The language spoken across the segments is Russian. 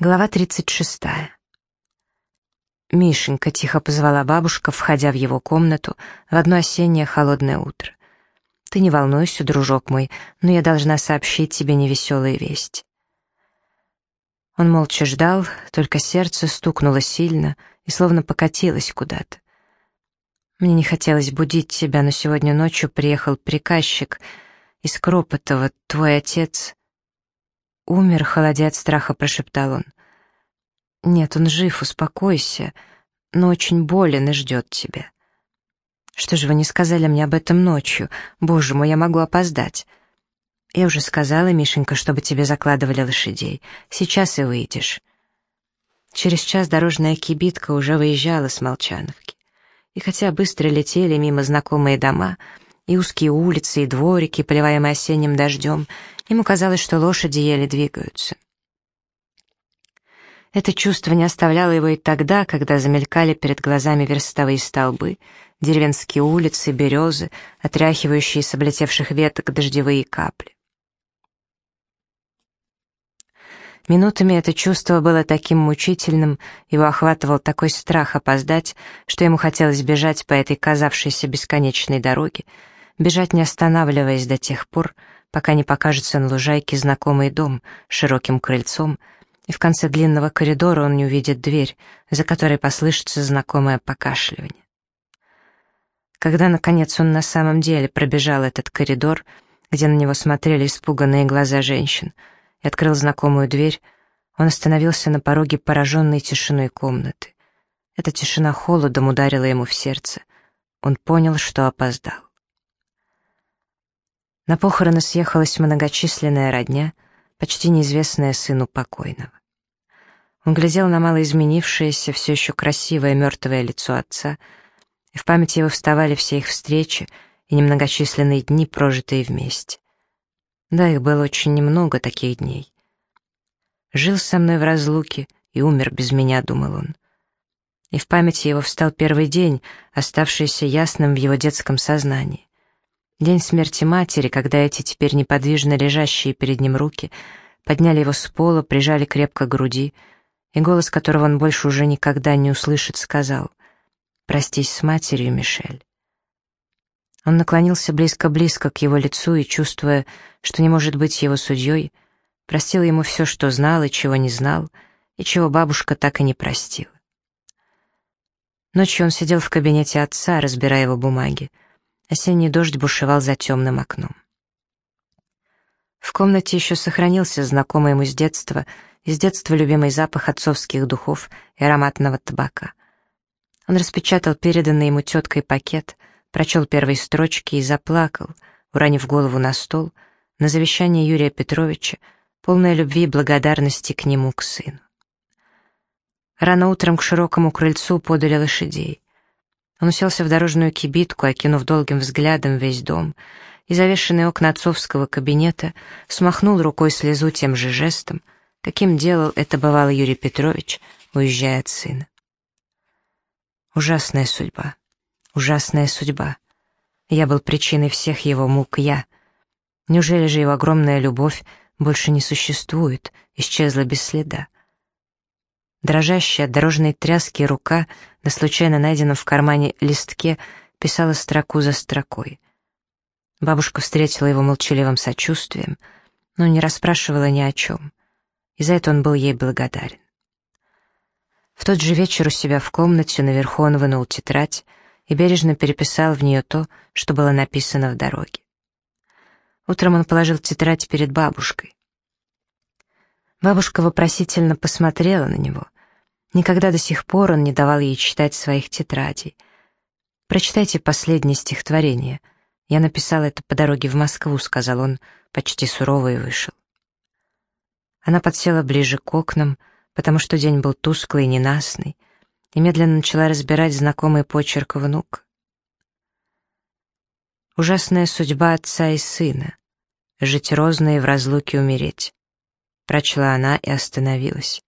Глава 36. Мишенька тихо позвала бабушка, входя в его комнату в одно осеннее холодное утро. «Ты не волнуйся, дружок мой, но я должна сообщить тебе невеселые вести». Он молча ждал, только сердце стукнуло сильно и словно покатилось куда-то. Мне не хотелось будить тебя, но сегодня ночью приехал приказчик из Кропотова, твой отец. «Умер, холодя от страха», — прошептал он. «Нет, он жив, успокойся, но очень болен и ждет тебя». «Что же вы не сказали мне об этом ночью? Боже мой, я могу опоздать». «Я уже сказала, Мишенька, чтобы тебе закладывали лошадей. Сейчас и выйдешь». Через час дорожная кибитка уже выезжала с Молчановки. И хотя быстро летели мимо знакомые дома, и узкие улицы, и дворики, поливаемые осенним дождем, ему казалось, что лошади еле двигаются. Это чувство не оставляло его и тогда, когда замелькали перед глазами верстовые столбы, деревенские улицы, березы, отряхивающие с облетевших веток дождевые капли. Минутами это чувство было таким мучительным, его охватывал такой страх опоздать, что ему хотелось бежать по этой казавшейся бесконечной дороге, бежать не останавливаясь до тех пор, пока не покажется на лужайке знакомый дом с широким крыльцом, и в конце длинного коридора он не увидит дверь, за которой послышится знакомое покашливание. Когда, наконец, он на самом деле пробежал этот коридор, где на него смотрели испуганные глаза женщин, и открыл знакомую дверь, он остановился на пороге пораженной тишиной комнаты. Эта тишина холодом ударила ему в сердце. Он понял, что опоздал. На похороны съехалась многочисленная родня, почти неизвестная сыну покойного. Он глядел на малоизменившееся, все еще красивое мертвое лицо отца, и в памяти его вставали все их встречи и немногочисленные дни, прожитые вместе. Да, их было очень немного таких дней. Жил со мной в разлуке и умер без меня, думал он. И в памяти его встал первый день, оставшийся ясным в его детском сознании. День смерти матери, когда эти теперь неподвижно лежащие перед ним руки подняли его с пола, прижали крепко к груди, и голос которого он больше уже никогда не услышит, сказал «Простись с матерью, Мишель». Он наклонился близко-близко к его лицу и, чувствуя, что не может быть его судьей, простил ему все, что знал и чего не знал, и чего бабушка так и не простила. Ночью он сидел в кабинете отца, разбирая его бумаги, Осенний дождь бушевал за темным окном. В комнате еще сохранился знакомый ему с детства, из детства любимый запах отцовских духов и ароматного табака. Он распечатал переданный ему теткой пакет, прочел первые строчки и заплакал, уронив голову на стол, на завещание Юрия Петровича, полное любви и благодарности к нему, к сыну. Рано утром к широкому крыльцу подали лошадей. Он уселся в дорожную кибитку, окинув долгим взглядом весь дом, и завешенные окна отцовского кабинета смахнул рукой слезу тем же жестом, каким делал это бывало Юрий Петрович, уезжая от сына. Ужасная судьба, ужасная судьба. Я был причиной всех его мук, я. Неужели же его огромная любовь больше не существует, исчезла без следа? Дрожащая от дорожной тряски рука на случайно найденном в кармане листке писала строку за строкой. Бабушка встретила его молчаливым сочувствием, но не расспрашивала ни о чем, и за это он был ей благодарен. В тот же вечер у себя в комнате наверху он вынул тетрадь и бережно переписал в нее то, что было написано в дороге. Утром он положил тетрадь перед бабушкой. Бабушка вопросительно посмотрела на него. Никогда до сих пор он не давал ей читать своих тетрадей. «Прочитайте последнее стихотворение. Я написал это по дороге в Москву», — сказал он, почти сурово и вышел. Она подсела ближе к окнам, потому что день был тусклый и ненастный, и медленно начала разбирать знакомый почерк внук. Ужасная судьба отца и сына. Жить розно и в разлуке умереть прочла она и остановилась.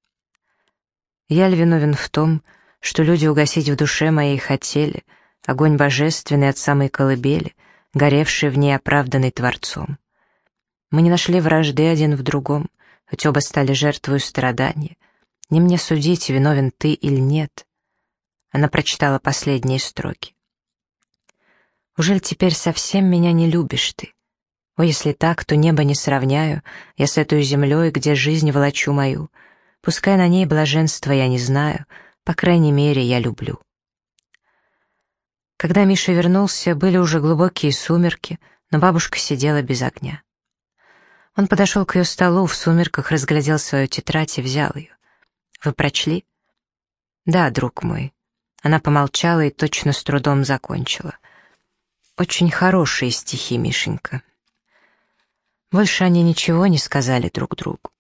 Я ли виновен в том, что люди угасить в душе моей хотели, огонь божественный от самой колыбели, горевший в ней оправданный Творцом. Мы не нашли вражды один в другом, хоть оба стали жертвою страдания, Не мне судить, виновен ты или нет. Она прочитала последние строки. Ужель теперь совсем меня не любишь ты? О, если так, то небо не сравняю, я с этой землей, где жизнь волочу мою. Пускай на ней блаженство я не знаю, по крайней мере, я люблю. Когда Миша вернулся, были уже глубокие сумерки, но бабушка сидела без огня. Он подошел к ее столу, в сумерках разглядел свою тетрадь и взял ее. «Вы прочли?» «Да, друг мой». Она помолчала и точно с трудом закончила. «Очень хорошие стихи, Мишенька». Больше они ничего не сказали друг другу.